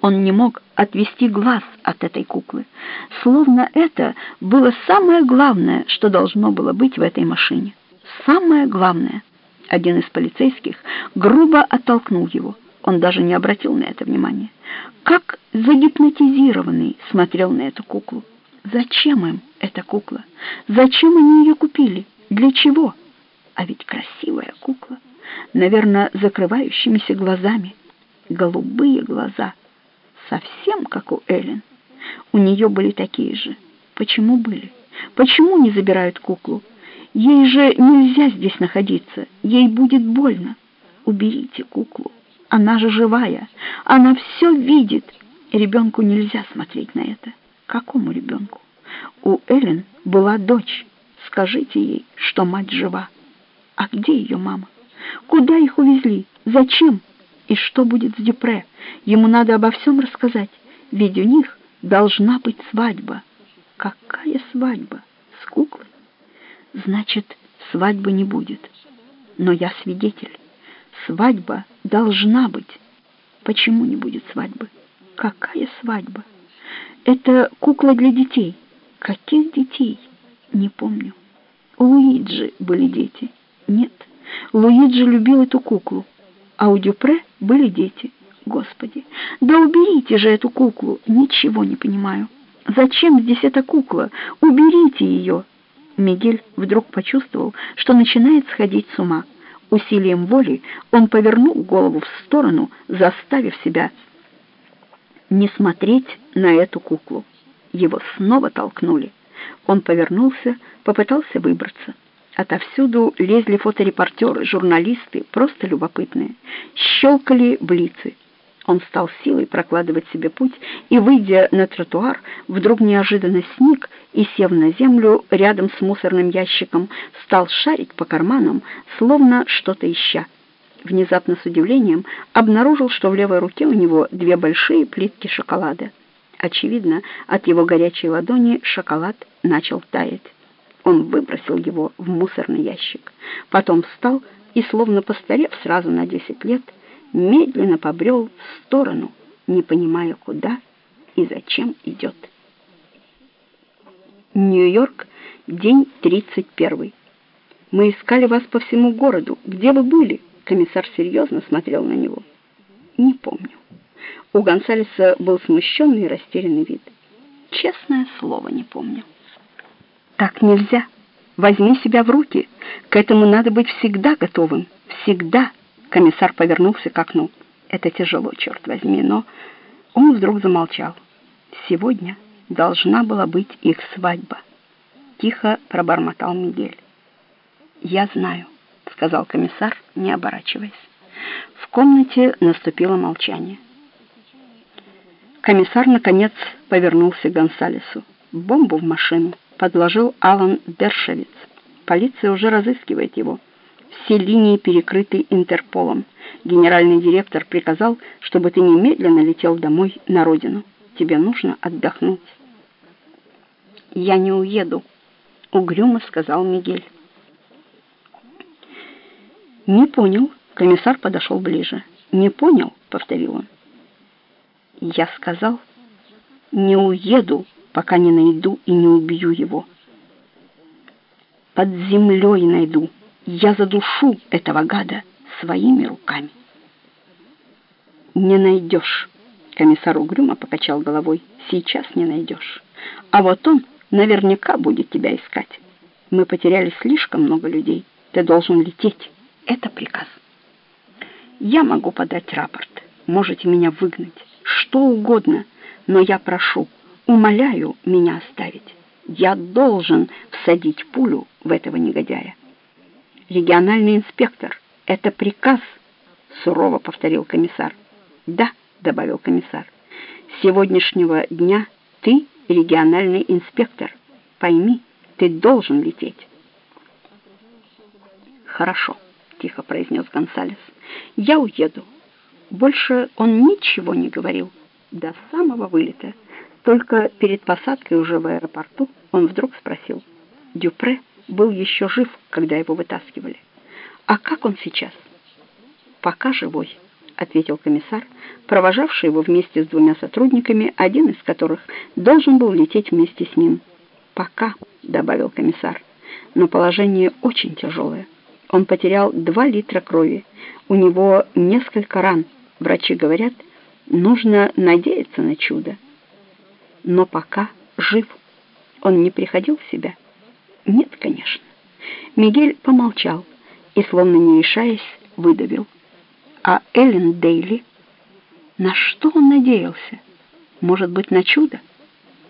Он не мог отвести глаз от этой куклы, словно это было самое главное, что должно было быть в этой машине. Самое главное. Один из полицейских грубо оттолкнул его. Он даже не обратил на это внимания. Как загипнотизированный смотрел на эту куклу. Зачем им эта кукла? Зачем они ее купили? Для чего? А ведь красивая кукла. Наверное, закрывающимися глазами. Голубые глаза. Совсем как у Эллен. У нее были такие же. Почему были? Почему не забирают куклу? Ей же нельзя здесь находиться. Ей будет больно. Уберите куклу. Она же живая. Она все видит. Ребенку нельзя смотреть на это. Какому ребенку? У Эллен была дочь. Скажите ей, что мать жива. А где ее мама? Куда их увезли? Зачем? И что будет с Дюпре? Ему надо обо всем рассказать, ведь у них должна быть свадьба. Какая свадьба? С куклой? Значит, свадьбы не будет. Но я свидетель. Свадьба должна быть. Почему не будет свадьбы? Какая свадьба? Это кукла для детей. Каких детей? Не помню. У Луиджи были дети. Нет, Луиджи любил эту куклу. А у Дюпре были дети. Господи, да уберите же эту куклу. Ничего не понимаю. Зачем здесь эта кукла? Уберите ее. Мигель вдруг почувствовал, что начинает сходить с ума. Усилием воли он повернул голову в сторону, заставив себя не смотреть на эту куклу. Его снова толкнули. Он повернулся, попытался выбраться. Отовсюду лезли фоторепортеры, журналисты, просто любопытные. Щелкали блицы. Он стал силой прокладывать себе путь и, выйдя на тротуар, вдруг неожиданно сник и, сев на землю рядом с мусорным ящиком, стал шарить по карманам, словно что-то ища. Внезапно с удивлением обнаружил, что в левой руке у него две большие плитки шоколада. Очевидно, от его горячей ладони шоколад начал таять. Он выбросил его в мусорный ящик. Потом встал и, словно постарев сразу на десять лет, медленно побрел в сторону, не понимая, куда и зачем идет. Нью-Йорк, день 31. Мы искали вас по всему городу. Где вы были? Комиссар серьезно смотрел на него. Не помню. У Гонсалеса был смущенный и растерянный вид. Честное слово, не помню. Так нельзя. Возьми себя в руки. К этому надо быть всегда готовым. Всегда. Комиссар повернулся к окну. Это тяжело, черт возьми, но... Он вдруг замолчал. Сегодня должна была быть их свадьба. Тихо пробормотал Мигель. «Я знаю», — сказал комиссар, не оборачиваясь. В комнате наступило молчание. Комиссар, наконец, повернулся к Гонсалесу. «Бомбу в машину» подложил Алан Дершевиц. Полиция уже разыскивает его. Все линии перекрыты Интерполом. Генеральный директор приказал, чтобы ты немедленно летел домой на родину. Тебе нужно отдохнуть. «Я не уеду», — угрюмо сказал Мигель. «Не понял». Комиссар подошел ближе. «Не понял», — повторил он. «Я сказал, не уеду, пока не найду и не убью его. Под землей найду». Я задушу этого гада своими руками. Не найдешь. Комиссар угрюмо покачал головой. Сейчас не найдешь. А вот он наверняка будет тебя искать. Мы потеряли слишком много людей. Ты должен лететь. Это приказ. Я могу подать рапорт. Можете меня выгнать. Что угодно. Но я прошу, умоляю меня оставить. Я должен всадить пулю в этого негодяя региональный инспектор. Это приказ, сурово повторил комиссар. Да, добавил комиссар. С сегодняшнего дня ты региональный инспектор. Пойми, ты должен лететь. Хорошо, тихо произнес Гонсалес. Я уеду. Больше он ничего не говорил до самого вылета. Только перед посадкой уже в аэропорту он вдруг спросил. Дюпре был еще жив, когда его вытаскивали. А как он сейчас? Пока живой. ответил комиссар, провожавший его вместе с двумя сотрудниками, один из которых должен был лететь вместе с ним. «Пока», — добавил комиссар, — «но положение очень тяжелое. Он потерял два литра крови, у него несколько ран. Врачи говорят, нужно надеяться на чудо. Но пока жив. Он не приходил в себя?» «Нет, конечно». Мигель помолчал и, словно не решаясь, выдавил. А Эллен Дейли? На что он надеялся? Может быть, на чудо?